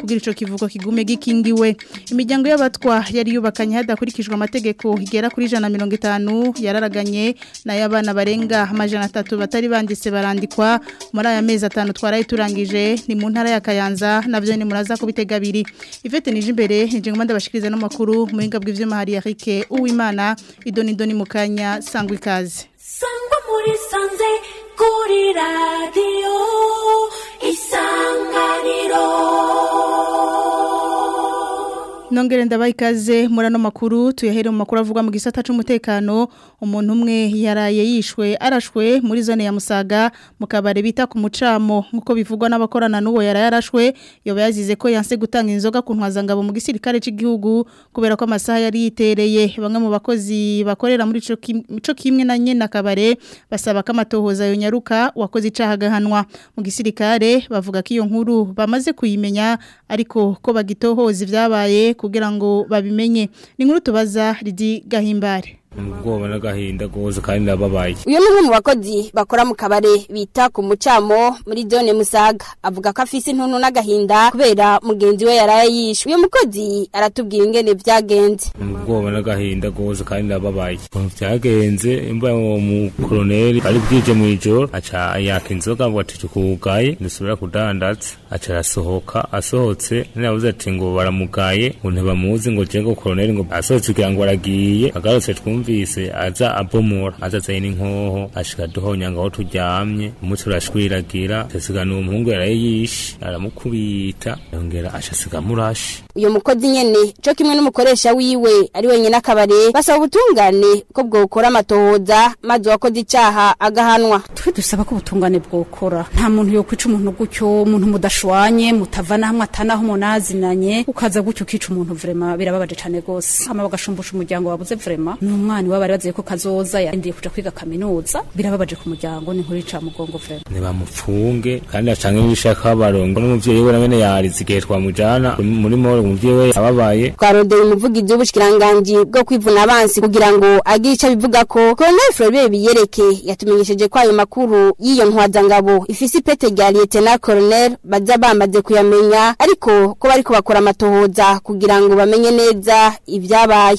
kugira icyo kivuko kigume gikingiwe imiryango y'abatwa yari yubakanye hadakurikijwe amategeko igera kuri ijana na mirongo itanu yararaganye n'ay'abana barenga amajana atatu batari banditse baranditse kwandikwa muri aya mezi atanu twaraye turangije ni mu ntara ya kayanza nabyo ni muraza kubitega abiri ivete nije imbere nije ngoma ndabashikiriza no makuru muhinga bw'ivyuma hari Eric uwimana idoni idoni mukanya sangwa ikaze sangwa muri sanze kurira nongere ndabaha ikaze muri ano makuru tuyahere mu makuru avuga mu gisata cy'umutekano umuntu umwe yaraye yishwe arashwe muri zone ya musaga mu kabari bita ku mucamo nk'uko bivugwa n'abakorana n'uwo yaraye arashwe yoba yazize ko yanse gutanga inzoga ku ntwazangabo mu gisirikare cy'igihugu kubera ko amasaha yari yitereye bamwe mu bakozi bakorera muri cyo kimwe na nyina kabare basaba ko amatohoza yonyaruka uwakoze icyaha agahanwa mu gisirikare bavuga ko iyo nkuru bamaze kuyimenya ariko ko bagitohoza ibyabaye ku kugira ngo babimenye ni nkuru tubaza ridi gahimbare ubwoba n'agahinda rwose kandi nababaye uyu ni umwe mu bakozi bakora mu kabare bita ku mucamo muri zone musaga avuga ko afise intuntu n'agahinda kubera mugenzi we yaraye yishe uyu mukozi aratubwira ingene byagenze ubwoba n'agahinda rwose kandi nababaye byagenze imbaye uwo mukoroneri ari bwije mu ijoro aca yaka inzoga ngo atije kuwugaye dusubira kudandatsa aca arasohoka asohotse ntiyabuze ati ngo baramugaye ngo ntibamuzi ngo jengo koroneri ngo asohotse kugira ngo aragiye agarutse twumve yumvise aza abomora azazaye n'inkoho ashika duhonya ngaho turyamye umutsi urashwiragira asiga n'umuhungu yaraye yishe aramukubita yongera ashasiga murashi uyo mukozi nyene cyo kimwe n'umukoresha wiwe ari wenyine akabare basaba ubutungane ko bwokora amatohoza maze uwakoze icyaha agahanwa twe dusaba ko ubutungane bwokora nta muntu yo kwica umuntu gutyo umuntu mudashwanye mutavana hamwe atanaho umuntu azinanye ukaza gutyo ukica umuntu vrema birababaje cane gose ama bagashumbuca umuryango wabuze vrema umwana iwabo bari ko kazoza yarindiriye kuja kwiga kaminuza birababaje ku muryango ni nkuru ica mugongo vrema nibamupfunge kandi acange wishaka barongo n'umuvyeyi we nangene yarize igihe twamujana muri moro umuvyeyi we ababaye twarodeye umuvugizi w'ubushikiranganji bwo kwivuna abansi kugira ngo agire bivuga ko Colonel Frobe biyereke yatumenyesheje ko ayo makuru y'iyo ntwazangabo ifise ipete rya na Colonel baza bamaze kuyamenya ariko ko bariko bakora amatohoza kugira ngo bamenye neza ibyabaye.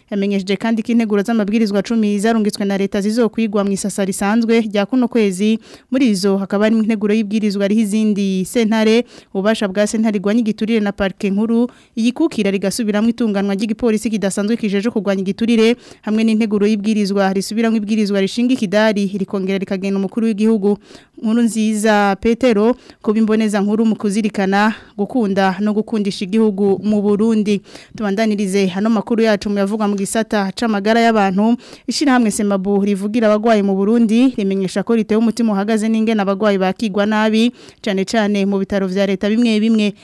yamenyesheje kandi ko integuro z'amabwirizwa 10 zarungitswe na leta zizokwigwa mu isasa risanzwe rya kuno kwezi muri izo hakaba harimo integuro y'ibwirizwa riho izindi intare ubasha bwa sentare igwanya igiturire na parike nkuru igikukira rigasubiramo itunganwa ry'igipolisi kidasanzwe kijeje kugwanya igiturire hamwe n'integuro y'ibwirizwa risubiramo ibwirizwa rishinga ikidari rikongera rikagena umukuru w'igihugu nkuru nziza petero kuba imboneza nkuru mu kuzirikana gukunda no gukundisha igihugu mu burundi tubandanirize hano makuru yacu muyavuga mu gisata c'amagara y'abantu ishyirahamwe semabu rivugira abagwayi mu burundi rimenyesha ko ritewe umutima uhagaze n'ingene abagwayi bakigwa nabi cyane cyane mu bitaro vya leta bimwe bimwe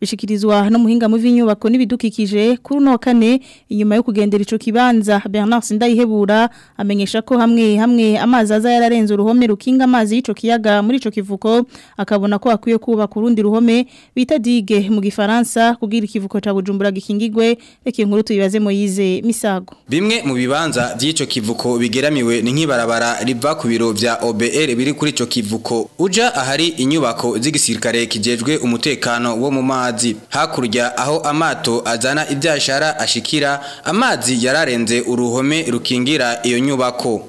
bishikirizwa no muhinga mu vinyubako n'ibidukikije kuri no kane inyuma yo kugendera ico kibanza Bernard Sindayihebura amenyesha ko hamwe hamwe amazi aza yararenze uruhome rukinga amazi y'ico kiyaga muri ico kivuko akabona ko akwiye kuba kurundi ruhome bita digue mu gifaransa kugira ikivuko ca Bujumbura gikingigwe reke nkuru tuyibaze moyize misago bimwe mu bibanza by'ico kivuko bigeramiwe ni nk'ibara ibarabara riva ku biro vya OBR biri kuri ico kivuko uja ahari inyubako z'igisirikare kijejwe umutekano wo mu mazi hakurya aho amato azana ibyashara ashikira amazi yararenze uruhome rukingira iyo nyubako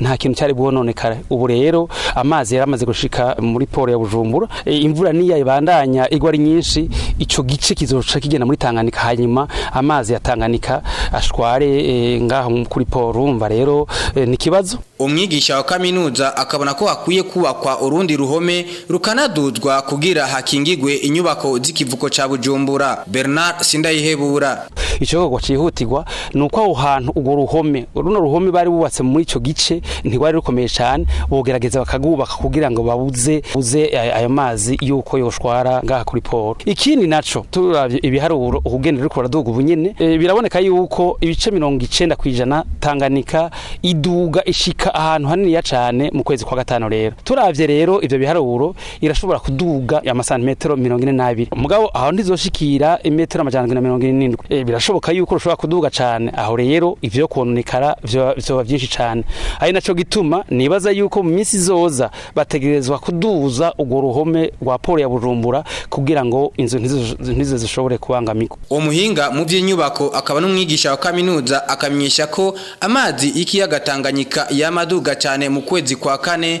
nta kintu cyari bwononekara ubu rero amazi yari amaze gushika muri polo ya bujumbura eh, imvura niyo ibandanya igwa ari nyinshi icyo gice kizoca kigenda muri tanganika hanyuma amazi ya tanganika ashware ngaho kuri polo urumva rero ni ikibazo umwigisha wa kaminuza akabona ko hakwiye kubakwa urundi ruhome rukanaduzwa kugira hakingigwe inyubako z'ikivuko cya bujumbura bernard sindayihebura ikikorwa cyihutirwa ni uko aho hantu urwo ruhome runo ruhome bari bubatse muri icyo gice ntirwari rukomeye cyane bogerageza bakagubaka kugira ngo babuze buze ayo mazi y'uko yoshwara ngaha kuri poro ikindi nacyo turabye ibiharuro ubugeni ruri kuraduga ubu eh, biraboneka yuko ibice mirongo icyenda ku ijana tanganika iduga ishika ahantu haniniya cyane mu kwezi kwa gatanu rero turabye rero ibyo biharuro irashobora kuduga amasantimetero mirongo ine n'abiri umugabo aho ndizoshikira imetero amajana na mirongo ine n'indwi eh, birashoboka yuko rushobora kuduga cyane aho rero ivyo kononekara vyoba vyinshi cyane ari naco gituma nibaza yuko mu minsi zoza bategerezwa kuduza urwo ruhome rwa poro ya bujumbura kugira ngo inzu ntizo zishobore kubangamirwa umuhinga mu by'inyubako akaba n'umwigisha wa kaminuza akamenyesha ko amazi y'ikiyaga tanganyika yama y'amaduga cyane mu kwezi kwa kane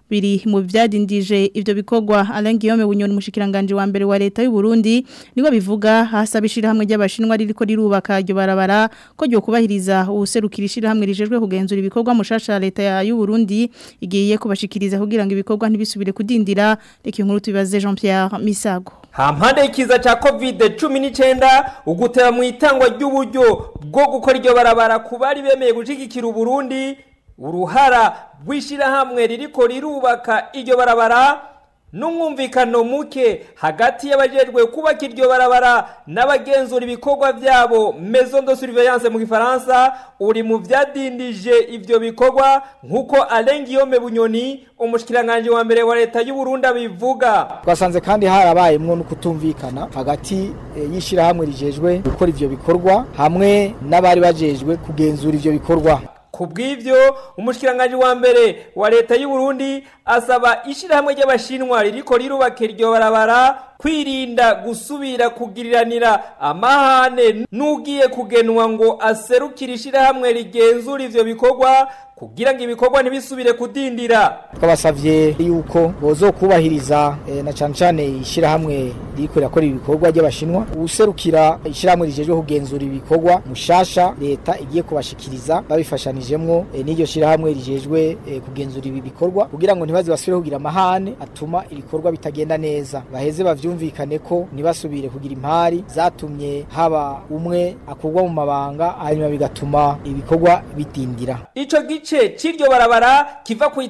biri mu byadindije ibyo bikogwa Alain Bunyoni umushikiranganje wa mbere wa leta y'u Burundi niwe bivuga hasaba ishirahamwe ry'abashinwa ririko rirubaka ryo barabara ko ryo kubahiriza ubuserukira ishirahamwe rijejwe kugenzura ibikorwa mushasha leta ya y'u Burundi igiye kubashikiriza kugira ngo ibikorwa ntibisubire kudindira reka inkuru tubibaze Jean Pierre Misago Hampande ikiza cha COVID-19 ugutera mu itangwa ry'uburyo bwo gukora iryo barabara kubari bemeye gushigikira u Burundi uruhara rw'ishyirahamwe ririko rirubaka iryo barabara n'umwumvikano muke hagati y'abajejwe kubaka iryo barabara n'abagenzura ibikorwa byabo maison de surveillance mu gifaransa uri mu byadindije ivyo bikorwa nk'uko alain guillaume bunyoni umushikiranganji wa mbere wa leta y’u y'uburundi abivuga twasanze kandi harabayemwo no kutumvikana hagati eh, yishyirahamwe rijejwe gukora ibyo bikorwa hamwe n'abari bajejwe kugenzura ibyo bikorwa ku bw'ibyo umushyirangagi wa mbere wa leta y'uburundi asaba ishyirahamwe ry'abashinwa ririko rirubaka iryo barabara kwirinda gusubira kugiriranira amahane n'ugiye kugenwa ngo aserukire ishyirahamwe rigenzura ivyo bikorwa kugira ngo ibikorwa ntibisubire kudindira twabasavye yuko bozo kubahiriza eh, na cyane cyane ishyirahamwe rikorera ko ibikorwa by'abashinwa userukira ishyirahamwe rijejwe kugenzura ibikorwa mushasha leta igiye kubashikiriza babifashanijemwo e, n'iryo shyirahamwe rijejwe eh, kugenzura ibi bikorwa kugira ngo ntibaze basubire kugira amahane atuma ibikorwa bitagenda neza baheze bavyu byumvikane ko nibasubire kugira impari zatumye haba umwe akugwa mu mabanga hanyuma bigatuma ibikorwa bitindira icyo gice cy'iryo barabara kiva ku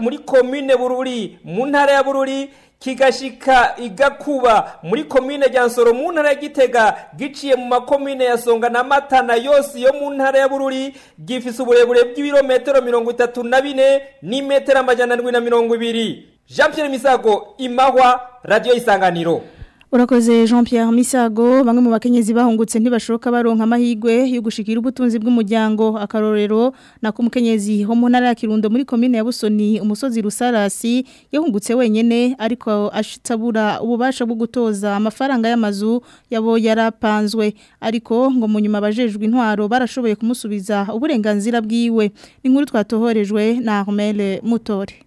muri komine bururi mu ntara ya bururi kigashika igakuba muri komine Gyansoro mu ntara ya Gitega giciye mu makomine ya Songa na Matana yose yo mu ntara ya Bururi gifise uburebure bw'ibirometero mirongo itatu na bine n'imetero amajana ndwi na mirongo ibiri jean Pierre misago imahwa radiyo y'isanganiro urakoze jean Pierre misago bamwe mu bakenyezi bahungutse ntibashoka baronka amahirwe yo gushikira ubutunzi bw'umuryango akarorero nako umukenyezi ho mu ntara ya kirundo muri komine ya busoni umusozi rusarasi yahungutse wenyine ariko ashitabura ububasha bwo gutoza amafaranga y'amazu yabo yarapanzwe ariko ngo mu nyuma abajejwe intwaro barashoboye kumusubiza uburenganzira bwiwe ni inkuru twatohorejwe na Armel Mutore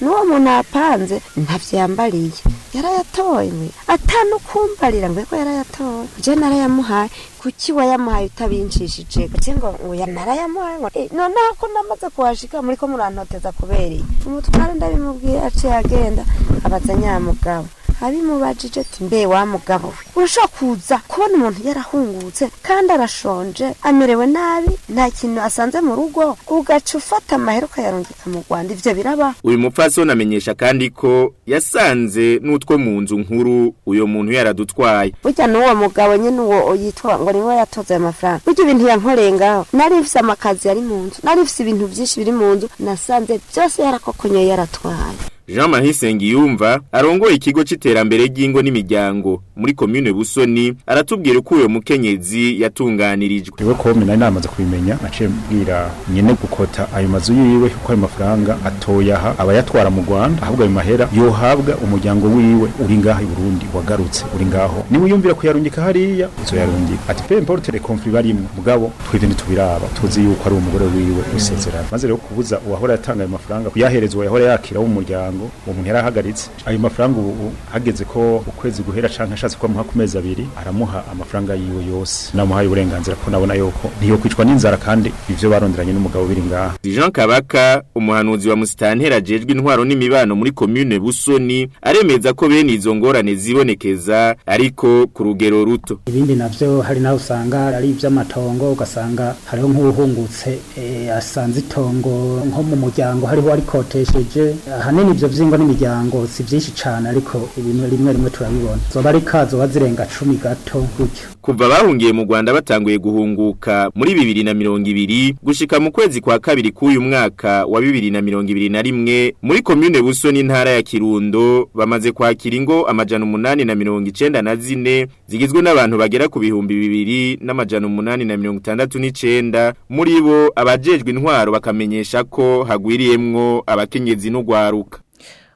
n'uwo muntu apanze ntabyo yose yambariye yarayatoye mwe atanu kumbarira ngo ko yarayatoye je narayamuhaye kuki wayamuhaye utabinjishije gace ngo ngo narayamuhaye ngo eh, noneho ko namaze kuhashika muri ko murantoteza kubera umutware ndabimubwira aciye agenda abaza abimubajije ati mbe wa mugabo we urashobora kuza kubona umuntu yarahungutse kandi arashonje amerewe nabi nta kintu asanze mu rugo ugaca ufata amahera ukayarungika mu rwanda ibyo biraba uyu mupfasoni amenyesha kandi ko yasanze n'utwo mu nzu nkuru uyu muntu yaradutwaye burya n'uwo mugabo nyine uwo yitwa ngo niwe yatoze aya mafaranga burya ibintu yankoreye ngaho nari mfise amakazi yari mu nzu nari mfise ibintu byinshi biri mu nzu nasanze byose yarakokonyoye yaratwaye jean marie nsengiyumva arongoye ikigo cy'iterambere ry'ingo n'imiryango muri komune busoni aratubwira uko uyu mukenyezi yatunganirijwe rero komi nari namaze kubimenya naciye mbwira nyine gukota ayo mazu yiwe kuko ayo mafaranga atoyaha abayatwara mu rwanda ahubwo ayo mahera yohabwa umuryango wiwe uri ngaho i burundi wagarutse uri ngaho niba uyumvira kuyarungika hariya uzoyarungika ati pe importe les barimo mugabo twebwe ntitubiraba tuzi yuko ari umugore wiwe usezerana maze rero kubuza uwahora yatanga ayo mafaranga kuyahereza uwahora yakira w'umuryango ngingo umuntu yarahagaritse ayo mafaranga ubu hageze ko ukwezi guhera cyangwa ashatse ko amuha ku mezi abiri aramuha amafaranga yiwe yose namuhaye uburenganzira ko nabona yuko ntiyo kwicwa n'inzara kandi ibyo baronderanye n'umugabo biri ngaha Jean Kabaka umuhanuzi wa Mustantera ajejwe intwaro n'imibano muri commune Busoni aremeza ko bene izo ngorane zibonekeza ariko ku rugero ruto ibindi nabyo hari naho usanga ari iby'amatongo ugasanga hariho nk'uhungutse eh, asanze itongo nko mu muryango hariho arikotesheje ahanini ibyo by'ingo n'imiryango si byinshi cyane ariko ibintu rimwe rimwe turabibona zoba kazo zirenga cumi gato gutyo kuva bahungiye mu Rwanda batanguye guhunguka muri bibiri na mirongo ibiri gushika mu kwezi kwa kabiri k'uyu mwaka wa bibiri na mirongo ibiri na rimwe muri komune buso n'intara ya kirundo bamaze kwakira ingo amajana umunani na mirongo icyenda na zine zigizwe n'abantu bagera ku bihumbi bibiri n'amajana umunani na mirongo itandatu n'icenda muri bo abajejwe intwaro bakamenyesha ko hagwiriyemwo abakenyezi n'ugwaruka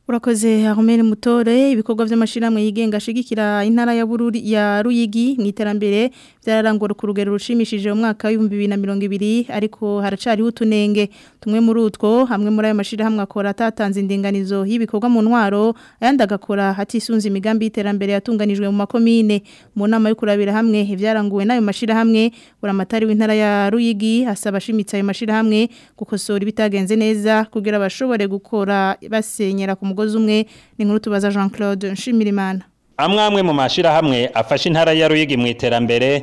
urakoze Armel Mutore ibikorwa by'amashiramwe yigenga ashigikira intara ya Bururi ya Ruyigi mu iterambere byararangora ku rugero rushimishije mu mwaka na mirongo ibiri ariko haracari utunenge tumwe muri utwo hamwe muri ayo mashiramwe akora tatanze indinganizo y'ibikorwa mu ntwaro agakora hatisunze imigambi y'iterambere yatunganijwe mu makomine mu nama yo kurabira hamwe ibyaranguwe n'ayo mashiramwe buramatari w'intara ya Ruyigi asaba ashimitse ayo mashiramwe gukosora ibitagenze neza kugira bashobore gukora basenyera ku mugozi umwe ni nkuru tubaza jean claude nshimirimana amwamwe mu mashirahamwe afashe intara ya Ruyigi mu iterambere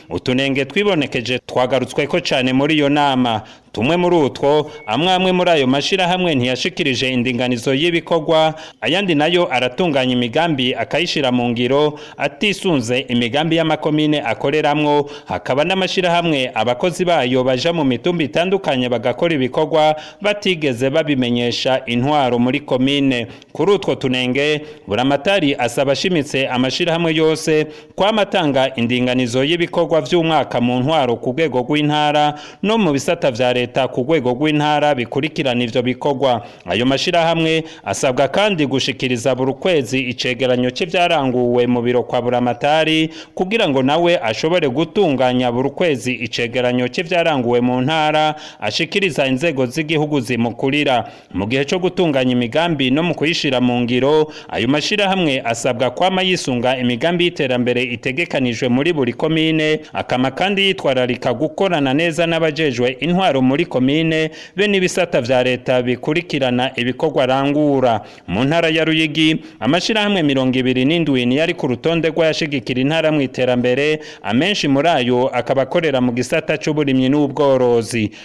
utunenge twibonekeje twagarutswe ko cyane muri iyo nama tumwe muri utwo amwe amwe muri ayo mashyirahamwe ntiyashikirije indinganizo y'ibikorwa ayandi nayo aratunganya imigambi akayishyira mu ngiro atisunze imigambi y'amakomine akoreramo hakaba n'amashyirahamwe abakozi bayo baja mu mitumba itandukanye bagakora ibikorwa batigeze babimenyesha intwaro muri komine kuri utwo tunenge buramatari asaba ashimitse amashyirahamwe yose kwamatanga indinganizo y'ibikorwa by'umwaka mu ntwaro ku rwego rw'intara no mu bisata vya leta ku rwego rw'intara bikurikirana ivyo bikorwa ayo mashirahamwe asabwa kandi gushikiriza buri kwezi icegeranyo c'ivyaranguwe mu biro kwa buramatari kugira ngo nawe ashobore gutunganya buri kwezi icegeranyo c'ivyaranguwe mu ntara ashikiriza inzego z'igihugu zimukurira mu gihe cyo gutunganya imigambi no mu kuyishira mu ngiro ayo mashirahamwe asabwa kwama yisunga imigambi y'iterambere itegekanijwe muri buri komine akama kandi yitwararika gukorana neza n'abajejwe intwaro muri komine be n'ibisata vya leta bikurikirana ibikorwa arangura mu ntara ya Ruyigi amashyirahamwe mirongo ibiri n'indwi niyo ari ku rutonde rw'ayashigikira intara mu iterambere amenshi muri ayo akaba akorera mu gisata c'uburimyi n'ubworozi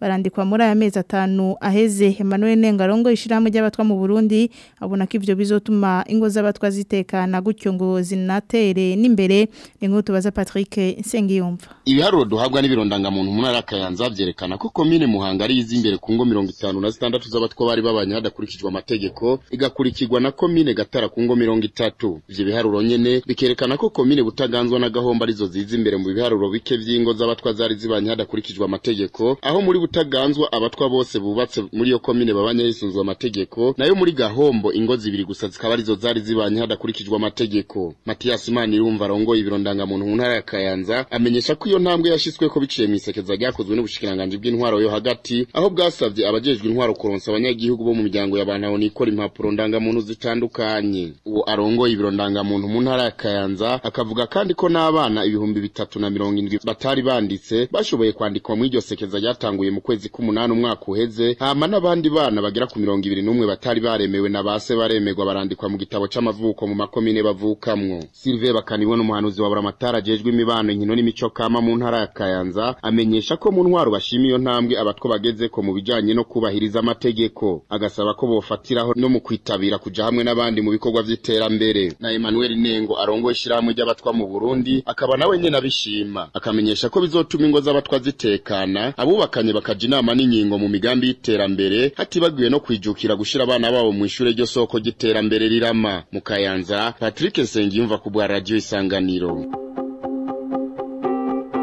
barandikwa muri aya mezi atanu aheze Emmanuel Nengarongo ishyirahamwe ry'abatwa mu Burundi abona ko ibyo bizotuma ingo z'abatwa zitekana gutyo ngo zinatere n'imbere ni nk'uko tubaza Patrick Nsengiyumva ibiharuro duhabwa n'ibirondanga muntu mu ntara Kayanza byerekana ko komine Muhanga ari izi imbere ku ngo 56 z'abatwa bari babanye hadakurikijwe amategeko igakurikirwa bikorwa na komine gatara ku ngo mirongo itatu ivyo biharuro nyene bikerekana ko komine butaganzwa na gahombo arizo ziza imbere mu biharuro bike by’ingo z'abatwa zari zibanye hadakurikijwe amategeko aho muri butaganzwa abatwa bose bubatse muri iyo komine babanye hisunzwe amategeko nayo muri gahombo ingo zibiri gusa zikaba arizo zari zibanye hadakurikijwe amategeko matiyasi manirumva arongoye ibiro ndangamuntu mu ntara ya kayanza amenyesha ko iyo ntambwe ko biciye mw'isekeza ryakozwe n'ubushikiranganji bw'intwaro yo hagati aho bwasabye abajejwe intwaro kuronsa abanyagihugu bo mu miryango y'abantu aho nikora impapuro ndangamuntu zitandukanye uwo arongoye ibiro ndangamuntu mu ntara ya kayanza akavuga kandi ko n'abana ibihumbi bitatu na mirongo indwi batari banditse bashoboye kwandikwa mu iryo sekeza ryatanguye mu kwezi k'umunani umwaka uheze hama n'abandi bana bagera ku mirongo ibiri n'umwe batari baremewe na base baremegwa barandikwa mu gitabo cy’amavuko mu makomine bavukamwo Sylvain Bakanibona umuhanuzi wa Buramatara ajejwe imibano inkino n'imico kama mu ntara ya Kayanza amenyesha ko mu ntwaro bashima iyo ntambwe abatwa bageze ko mu bijyanye no kubahiriza amategeko agasaba ko bofatiraho no mu kwitabira kuja hamwe n'abandi mu bikorwa by’iterambere na Emmanuel Nengo arongoye ishyirahamwe ry'abatwa mu Burundi akaba nawe nyene abishima akamenyesha ko bizotuma ingo z'abatwa zitekana abubakanye bakaja inama n'inkingo mu migambi y'iterambere hatibagiwe no kwijukira gushira abana babo mu ishure ryo soko ry'iterambere rirama mu Kayanza Patrick Nsengiyumva ku bwa radio Isanganiro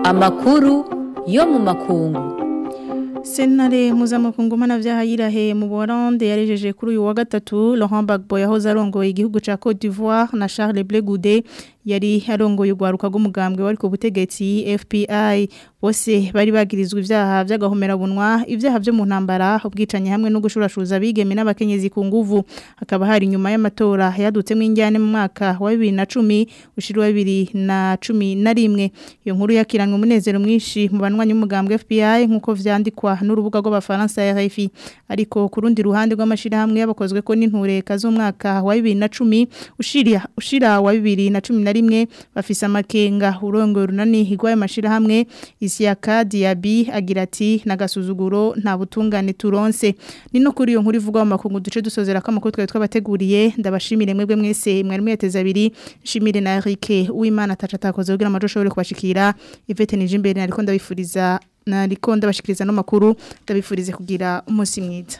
amakuru yo mu makungu Senare mpuzamakungu mpanabyaha yirahe mu Burande yarejeje kuri uyu wa gatatu Laurent Gbagbo yahoze arongoye igihugu cya Côte d'Ivoire na Charles Blé yari arongoye urwaruka rw'umugambwe wari ku butegetsi FPI bose bari bagirizwa ibyaha by'agahomerabunwa ibyaha byo mu ntambara ubwicanyi hamwe no gushurashuza abigeme n'abakenyezi ku nguvu hakaba hari nyuma y'amatora yadutsemo injyane mu mwaka wa bibiri na cumi ushiriwe bibiri na cumi na rimwe iyo nkuru yakiranywe umunezero mwinshi mu banwanya umugambwe fpr nk'uko vyandikwa n'urubuga rw'abafaransa ya rfi ariko ku rundi ruhande rw'amashyirahamwe y'abakozwe ko n'intureka z'umwaka wa bibiri na cumi ushira wa bibiri na cumi na rimwe bafise amakenga urongora urunani hirwaye amashyirahamwe Patricia Kadiabi agira ati nagasuzuguro nta butungane turonse ni no kuri iyo nkuru ivugwa mu makungu duce dusozera ko amakuru twari twabateguriye ndabashimire mwebwe mwese mwari mweteze abiri nshimire na Eric uwimana ataca atakoze kugira amajo ashobore kubashikira Yvette Nijimbere ariko ndabifuriza nariko ndabashikiriza no makuru ndabifurize kugira umunsi mwiza